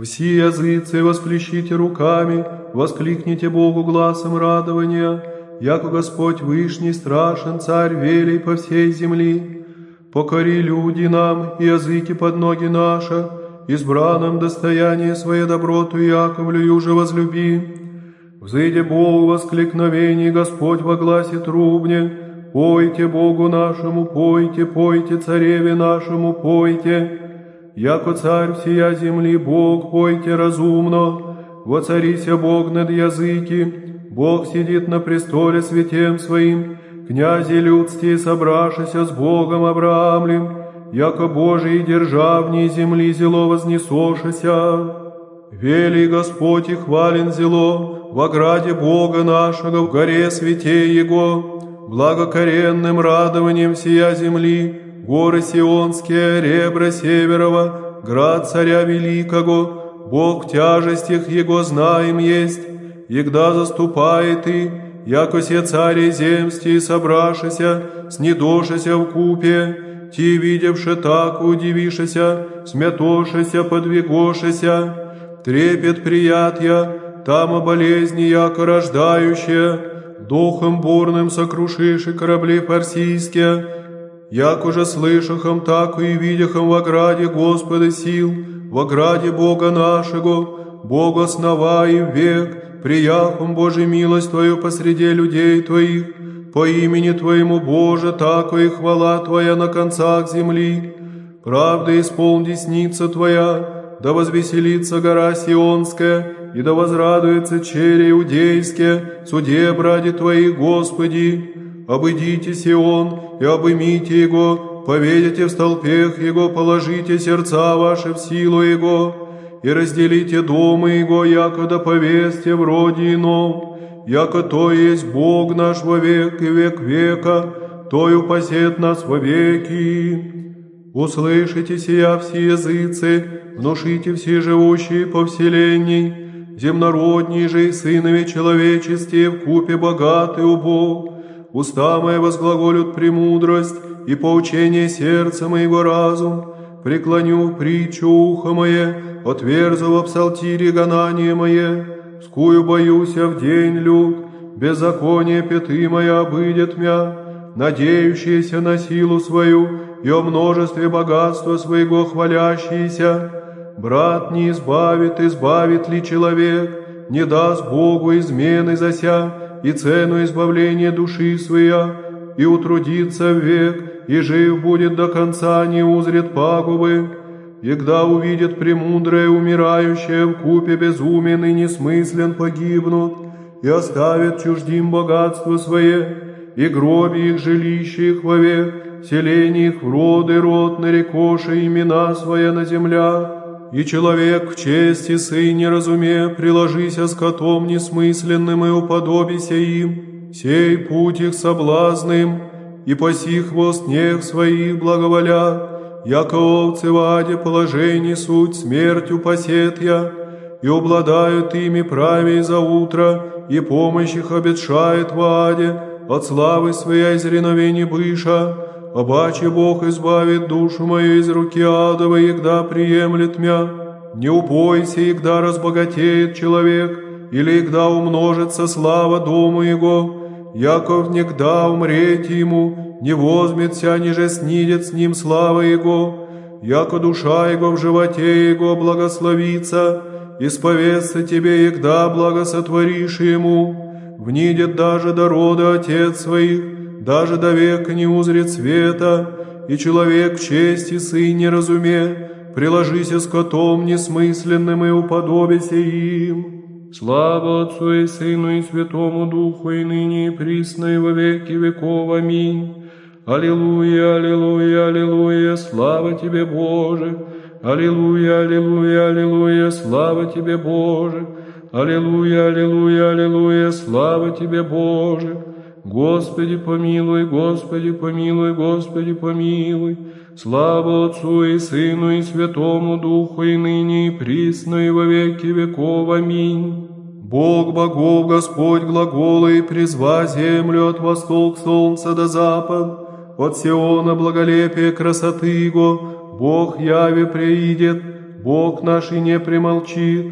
Все языцы восплещите руками, воскликните Богу глазом радования, яко Господь Вышний, страшен, Царь велий по всей земли. Покори люди нам, и языки под ноги наши, избранном достояние свое доброту Яковлю уже возлюби. Взыде Богу воскликновений, Господь во гласе трубне, пойте Богу нашему, пойте, пойте цареве нашему, пойте, яко царь всея земли, Бог, пойте разумно, воцарися Бог над языки, Бог сидит на престоле святем своим, князи людские, собравшися с Богом Авраамлем, яко Божий державней земли зело вознесошися. Вели Господь и хвален зело в ограде Бога нашего, в горе святей Его, благокоренным радованием всея земли, горы Сионские, ребра Северова, град царя Великого, Бог в тяжестях Его знаем есть, егда заступает и, яко се цари земсти собрашися, снедошися в купе, ти, видевши так, удивишися, смятошися, подвигошися, трепет приятья, там о болезни яко рождающая, духом бурным сокрушиши корабли фарсийские, як уже слышахом, так и видяхом в ограде Господа сил, в ограде Бога нашего, Бога снова и век, прияхом Божий милость Твою посреди людей Твоих, по имени Твоему, Боже, тако и хвала Твоя на концах земли. Правда исполн десница Твоя, да возвеселится гора Сионская, и да возрадуется чере иудейские, суде бради Твои, Господи. Обыдите Сион и обымите его, поведите в столпех его, положите сердца ваши в силу его, и разделите дома его, якода повесте в роде ином, яко то есть Бог наш во век и век века, то упасет нас во веки. Услышите сия все языцы, внушите все живущие по вселенной, земнородней же и сынове человечестве в купе богатый у Бог, уста мои возглаголют премудрость, и поучение сердца моего разум, преклоню притчу ухо мое, отверзу в псалтире гонание мое, скую боюся в день люд, беззаконие пяты моя обыдет мя, надеющиеся на силу свою и о множестве богатства своего хвалящиеся. Брат не избавит, избавит ли человек, не даст Богу измены зася и цену избавления души своя, и утрудится век, и жив будет до конца, не узрит пагубы, и когда увидит премудрое умирающее в купе безумен и несмыслен погибнут, и оставит чуждим богатство свое, и гроби их жилище их вовек, селение их в роды род нарекоши имена своя на земля, и человек в чести сын не разуме, приложися с котом несмысленным и уподобися им, сей путь их соблазным, и паси хвост нех своих благоволя, яко овцы в аде положений суть смертью посет я, и обладают ими правей за утро, и помощь их обетшает в аде, от славы своей зреновений быша, Обаче Бог избавит душу мою из руки адовой, егда приемлет мя. Не упойся, егда разбогатеет человек, или егда умножится слава дому его, яков негда умреть ему, не возьмется, ниже снидет с ним слава его, яко душа его в животе его благословится, исповестся тебе, егда благосотворишь ему, внидет даже до рода отец своих, даже до века не узрит света, и человек в чести сын не разуме, приложися с котом несмысленным и уподобися им. Слава Отцу и Сыну и Святому Духу, и ныне и присно, и во веки веков. Аминь. Аллилуйя, аллилуйя, аллилуйя, слава Тебе, Боже! Аллилуйя, аллилуйя, аллилуйя, слава Тебе, Боже! Аллилуйя, аллилуйя, аллилуйя, слава Тебе, Боже! Господи помилуй, Господи помилуй, Господи помилуй. Слава Отцу и Сыну и Святому Духу, и ныне и присно, и во веки веков. Аминь. Бог богов, Господь глагола и призва землю от восток солнца до запад, от Сиона благолепие красоты Его, Бог яви приидет, Бог наш и не примолчит.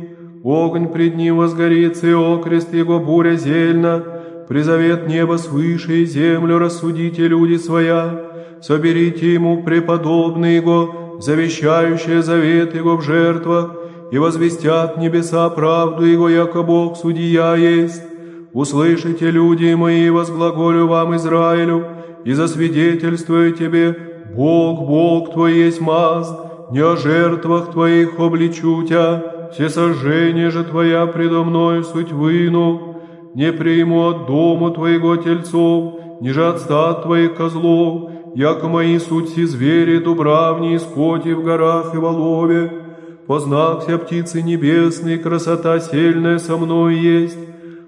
Огонь пред ним возгорится, и окрест его буря зельна. Призовет небо свыше и землю рассудите люди своя. Соберите ему преподобный его, завещающие завет его в жертвах, и возвестят небеса правду его, яко Бог судья есть. Услышите, люди мои, возглаголю вам Израилю, и засвидетельствую тебе, Бог, Бог твой есть мазд, не о жертвах твоих обличу тебя, все сожжения же твоя предо мною суть выну, не приму от дома твоего тельцов, ниже от стад твоих козлов, яко мои суть си звери, дубравни скоти в горах и в олове, познакся птицы небесные, красота сильная со мной есть,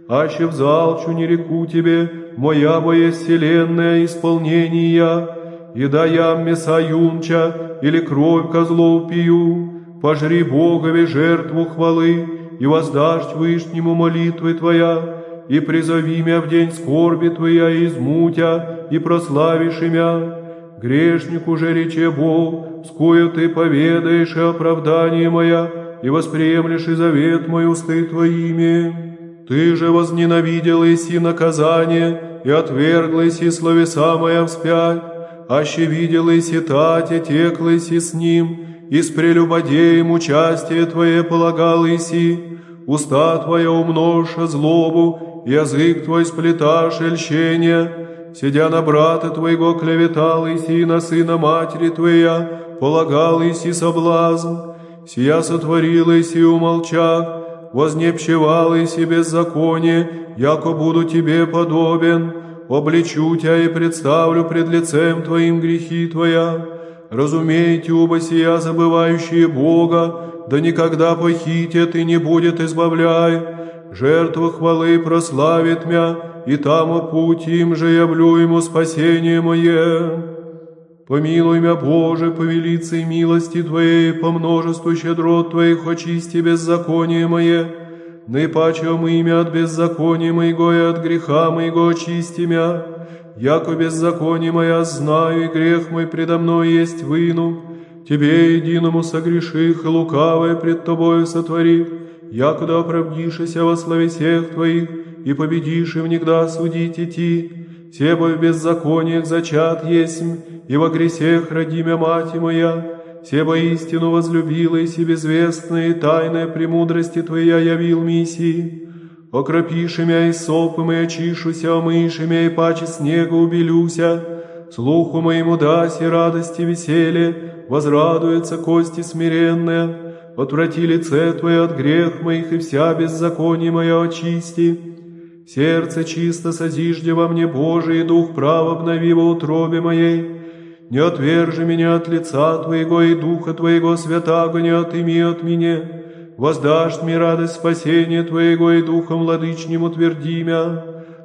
аще взалчу не реку тебе, моя боясь вселенная исполнения, и да я мяса юнча или кровь козлов пью, пожри Богове жертву хвалы, и воздашь Вышнему молитвы Твоя, и призови меня в день скорби Твоя измутя, и прославишь имя. Грешнику же рече Бог, скою Ты поведаешь и оправдание моя, и восприемлешь и завет мой усты Твоими. Ты же возненавидел иси наказание, и отвергл иси словеса моя вспять, аще видел иси тате, текл иси с ним, и с прелюбодеем участие Твое полагал иси, уста Твоя умножа злобу, язык Твой сплеташь льщение, сидя на брата Твоего клеветал иси на сына матери Твоя, полагал иси соблазн, сия сотворил иси умолчав, вознепщевал и себе беззаконие, яко буду тебе подобен, обличу тебя и представлю пред лицем твоим грехи твоя. Разумейте, оба сия забывающие Бога, да никогда похитят и не будет избавляй. Жертва хвалы прославит мя, и там о путь им же явлю ему спасение мое. Помилуй мя, Боже, по велицей милости Твоей, по множеству щедрот Твоих очисти беззаконие мое. Наипаче имя от беззакония моего и от греха моего очисти мя. Яко беззаконие моя знаю, и грех мой предо мной есть выну. Тебе единому согреших и лукавое пред Тобою сотвори, якуда оправдишься во славе всех Твоих, и победишь им негда судить идти. Себо в беззакониях зачат есть, и во гресех родимя мать моя, себо истину возлюбила, и себезвестная и тайная премудрости Твоя явил миссии. Окропиши мя и сопы и очишуся, омыши мя и паче снега убелюся, слуху моему даси радости веселье, возрадуется кости смиренная, отврати лице Твое от грех моих, и вся беззаконие моя очисти. Сердце чисто созижде во мне, Божий, и дух прав обнови во утробе моей. Не отвержи меня от лица Твоего, и духа Твоего святаго не отыми от меня. Воздашь мне радость спасения Твоего, и духом владычним утверди мя.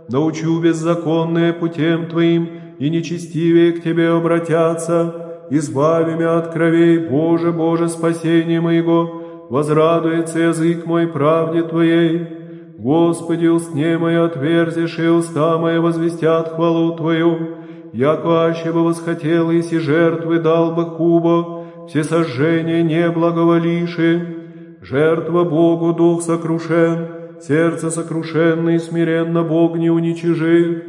Научу беззаконные путем Твоим, и нечестивее к Тебе обратятся. Избави меня от кровей, Боже, Боже, спасение моего, возрадуется язык мой правде Твоей. Господи, устне мои отверзишь, и уста мои возвестят хвалу Твою, яко аще бы восхотел, и си жертвы дал бы кубо, все сожжения не благоволиши. Жертва Богу дух сокрушен, сердце сокрушенно и смиренно Бог не уничижит.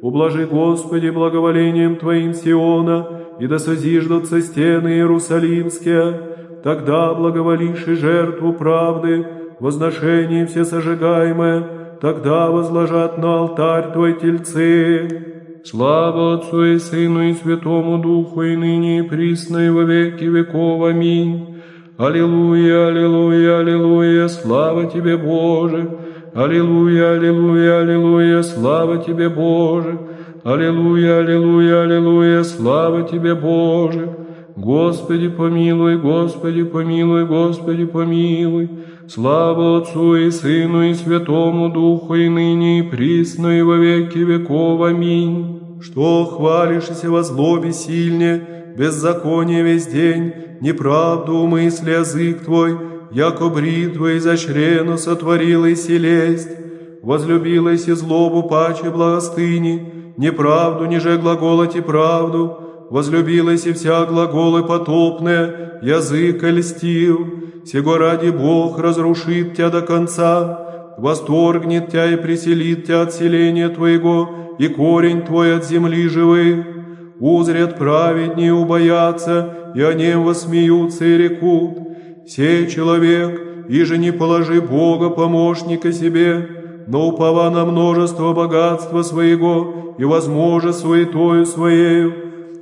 Ублажи, Господи, благоволением Твоим Сиона, и да созиждутся стены Иерусалимские, тогда благоволишь и жертву правды, возношение все сожигаемое, тогда возложат на алтарь Твой тельцы. Слава Отцу и Сыну и Святому Духу, и ныне и присно, и во веки веков. Аминь. Аллилуйя, аллилуйя, аллилуйя, слава Тебе, Боже! Аллилуйя, аллилуйя, аллилуйя, слава Тебе, Боже! Аллилуйя, аллилуйя, аллилуйя, слава Тебе, Боже! Господи, помилуй, Господи, помилуй, Господи, помилуй! Слава Отцу и Сыну и Святому Духу, и ныне и присно, и во веки веков. Аминь. Что хвалишься во злобе сильне, беззаконие весь день, неправду мысли язык твой, яко бритвой изощренно сотворила и селесть, возлюбилась и злобу паче благостыни, неправду ниже глаголать и правду, возлюбилась и вся глаголы потопные, язык льстил, сего ради Бог разрушит тебя до конца, восторгнет тебя и преселит тебя от селения твоего, и корень твой от земли живых. Узрят праведнее убоятся, и о нем восмеются и рекут. Сей человек, и же не положи Бога помощника себе, но упова на множество богатства своего и возможно суетою своею,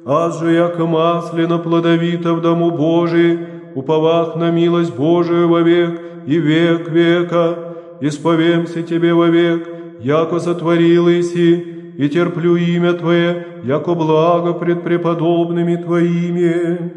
аз же яко маслено плодовито в дому Божий, уповах на милость Божию вовек и век века, исповемся Тебе вовек, яко сотворил Иси, и терплю имя Твое, яко благо пред преподобными Твоими.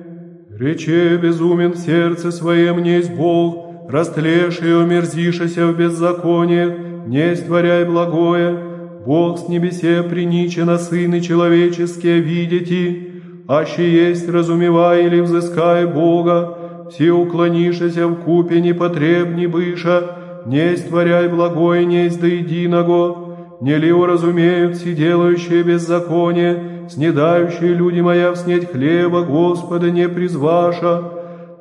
Рече безумен в сердце своем несть Бог, растлеший и омерзишися в беззаконие, не створяй благое, Бог с небесе приниче на сыны человеческие видите, аще есть разумевай или взыскай Бога, все уклонишься в купе непотребни быша, не створяй благое несть до единого, не ли уразумеют все делающие беззаконие, снедающие люди моя вснеть хлеба Господа не призваша,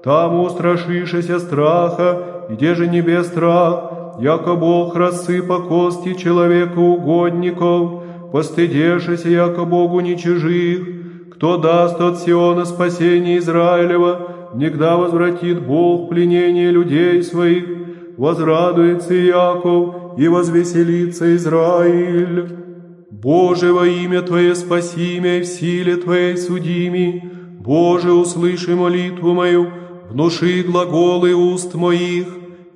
там устрашишься страха, где же небес страх, яко Бог рассыпа кости человека угодников, постыдешися, яко Богу не чужих, кто даст от Сиона спасение Израилева, негда возвратит Бог пленение людей своих, возрадуется Яков и возвеселится Израиль. Боже, во имя Твое спаси меня и в силе Твоей судими. Боже, услыши молитву мою, внуши глаголы уст моих,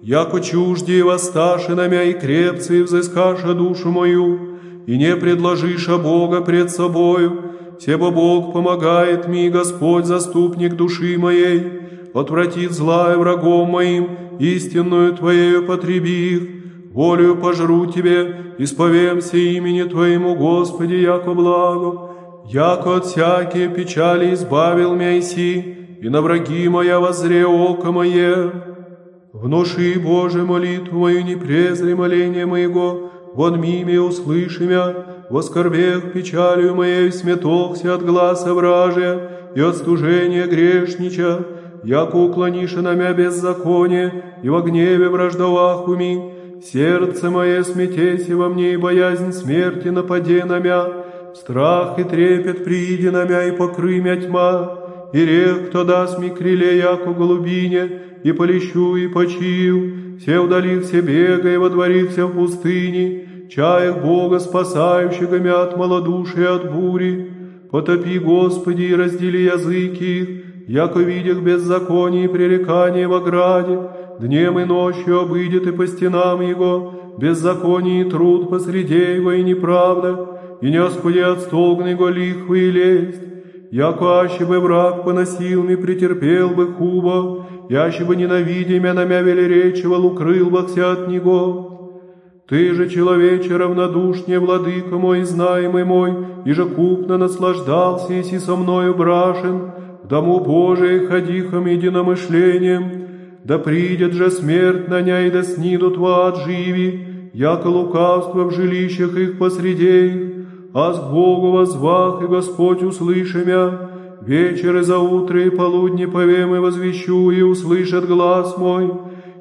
яко чужде воссташи на мя и крепцы взыскаша душу мою, и не предложиша Бога пред собою, себо Бог помогает мне, Господь, заступник души моей, отвратит злая врагом моим, истинную Твоею потреби их, волею пожру Тебе, исповемся имени Твоему, Господи, яко благо, яко от всякие печали избавил меня и на враги моя воззре око мое. Внуши, Боже, молитву мою, не презри моление моего, вон миме услыши мя, во скорбех печалью моей сметохся от глаза вражия и от стужения грешнича, яко уклонишь на мя беззаконие, и во гневе враждовах уми, сердце мое сметеси во мне, и боязнь смерти нападе на мя, страх и трепет приди на мя, и покры мя тьма, и рех, кто даст ми криле, яко голубине, и полещу, и почию, все удалив все бега, и водворихся в пустыне, чаях Бога, спасающего мя от малодушия, от бури, потопи, Господи, и раздели языки их, яко видях беззаконие и пререкание в ограде, днем и ночью обыдет и по стенам его, беззаконие и труд посреди его и неправда, и не оскудет столгн его лихвы и лесть, яко аще бы враг поносил ми, претерпел бы хуба, яще бы ненавидя мя на мя велеречивал, укрыл бахся от него. Ты же, человече, равнодушнее, владыка мой, знаемый мой, и же купно наслаждался, если со мною брашен, дому Божий ходихом единомышлением, да придет же смерть на ня и да снидут в ад живи, яко лукавство в жилищах их посреди их, а с Богу возвах и Господь услышимя, вечер и заутро и полудне повем и возвещу и услышат глаз мой,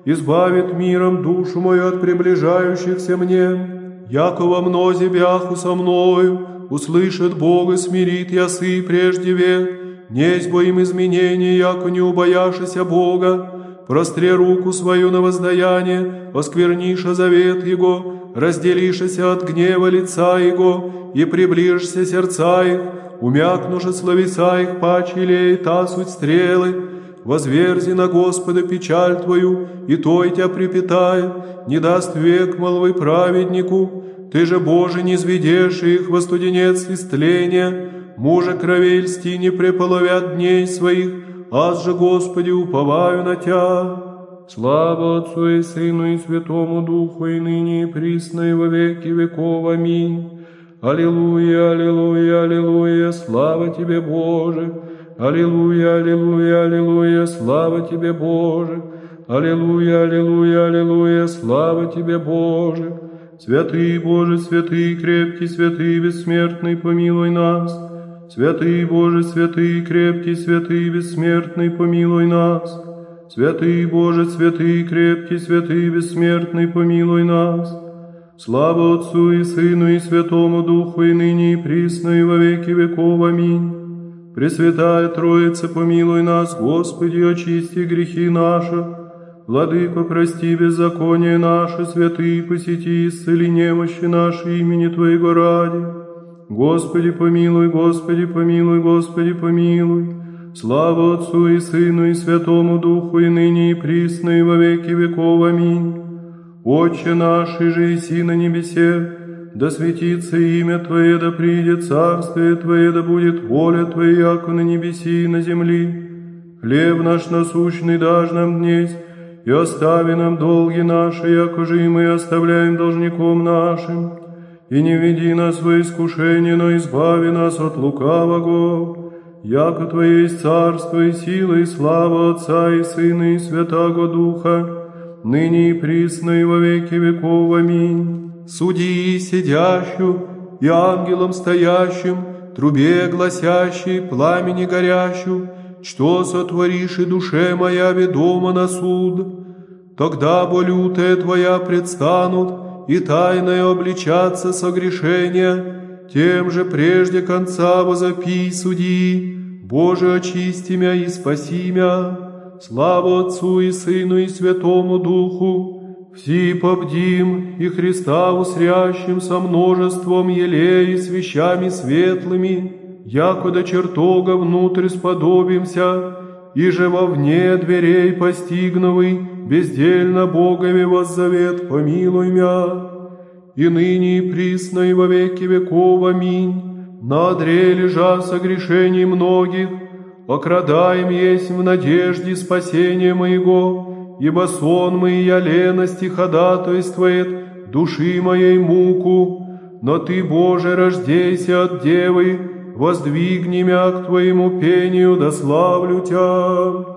избавит миром душу мою от приближающихся мне, яко во мнозе бяху со мною, услышит Бог и смирит ясы прежде век, несть бо им изменения, яко не убояшися Бога, простре руку свою на воздаяние, оскверниша завет Его, разделишися от гнева лица Его, и приближишься сердца их, умякнуша словеса их паче леет та суть стрелы, возверзи на Господа печаль Твою, и Той Тебя припитает, не даст век молвы праведнику, Ты же, Боже, не зведешь их во студенец истления, мужа кровей льсти не преполовят дней своих, аз же, Господи, уповаю на Тя. Слава Отцу и Сыну и Святому Духу, и ныне и присно, и во веки веков. Аминь. Аллилуйя, аллилуйя, аллилуйя, слава Тебе, Боже! Аллилуйя, аллилуйя, аллилуйя, слава Тебе, Боже! Аллилуйя, аллилуйя, аллилуйя, слава Тебе, Боже! Святый Боже, святый, крепкий, святый, бессмертный, помилуй нас! Святый Боже, святый, крепкий, святый, бессмертный, помилуй нас! Святый Боже, святый, крепкий, святый, бессмертный, помилуй нас. Слава Отцу и Сыну и Святому Духу, и ныне и присно, и во веки веков. Аминь. Пресвятая Троица, помилуй нас, Господи, очисти грехи наши. Владыко, прости беззаконие наше, святые, посети, исцели немощи наши имени Твоего ради. Господи, помилуй, Господи, помилуй, Господи, помилуй. Слава Отцу и Сыну и Святому Духу, и ныне и присно, и во веки веков. Аминь. Отче наш, и же иси на небесе, да светится имя Твое, да придет царствие Твое, да будет воля Твоя, яко на небеси и на земли. Хлеб наш насущный дашь нам днесь, и остави нам долги наши, яко же и мы оставляем должником нашим. И не веди нас во искушение, но избави нас от лукавого. Яко Твое есть царство и сила и слава Отца и Сына и Святаго Духа, ныне и присно и во веки веков. Аминь. Суди сидящую и ангелом стоящим, трубе гласящей, пламени горящую, что сотворишь и душе моя ведома на суд. Тогда бо лютая Твоя предстанут, и тайное обличаться согрешения, тем же прежде конца возопи суди, Боже, очисти мя и спаси мя, слава Отцу и Сыну и Святому Духу, все побдим и Христа усрящим со множеством елей и свещами светлыми, яко до чертога внутрь сподобимся, и же вовне дверей постигновый, бездельно Богами воззовет, помилуй мя, и ныне и присно и во веки веков. Аминь. На одре лежа согрешений многих, окрадаем есть в надежде спасения моего, ибо сон мой я лености ходатайствует души моей муку, но Ты, Боже, рождейся от Девы, воздвигни мя к Твоему пению, да славлю Тя.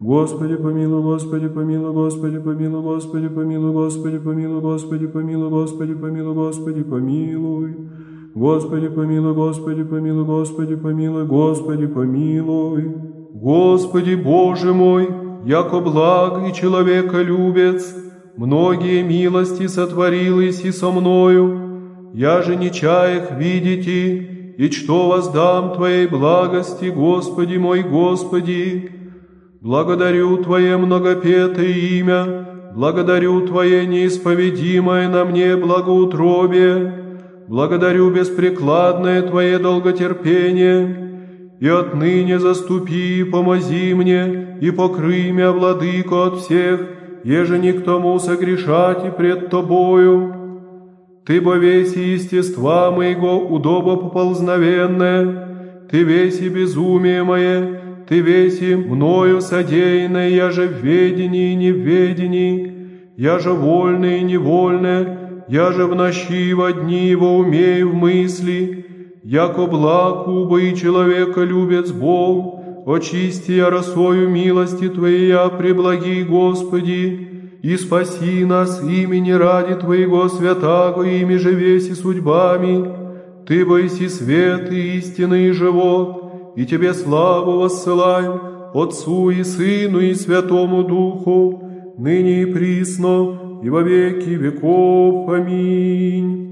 Господи, помилуй, Господи, помилуй, Господи, помилуй, Господи, помилуй, Господи, помилуй, Господи, помилуй, Господи, помилуй, Господи, помилуй. Господи, помилуй, Господи, помилуй, Господи, помилуй, Господи, помилуй. Господи, Боже мой, яко благ и человека любец, многие милости сотворились и со мною, я же не чаях видите, и что воздам Твоей благости, Господи мой, Господи. Благодарю Твое многопетое имя, благодарю Твое неисповедимое на мне благоутробие, благодарю беспрекладное Твое долготерпение, и отныне заступи и помози мне, и покрый меня, владыку, от всех, еже ни к тому согрешать и пред Тобою. Ты бо весь естества моего удобо поползновенное, Ты весь и безумие мое, Ты весь и мною содеянное, я же в ведении и неведении, я же вольное и невольное, я же в ночи во дни его умею в мысли, яко благ уба и человека любец Бог, очисти я росою милости Твоя, преблаги Господи, и спаси нас имени ради Твоего святаго ими же веси судьбами, Ты бойси свет и истинный живот, и Тебе славу воссылаем, Отцу и Сыну и Святому Духу, ныне и присно, и во веки веков. Аминь.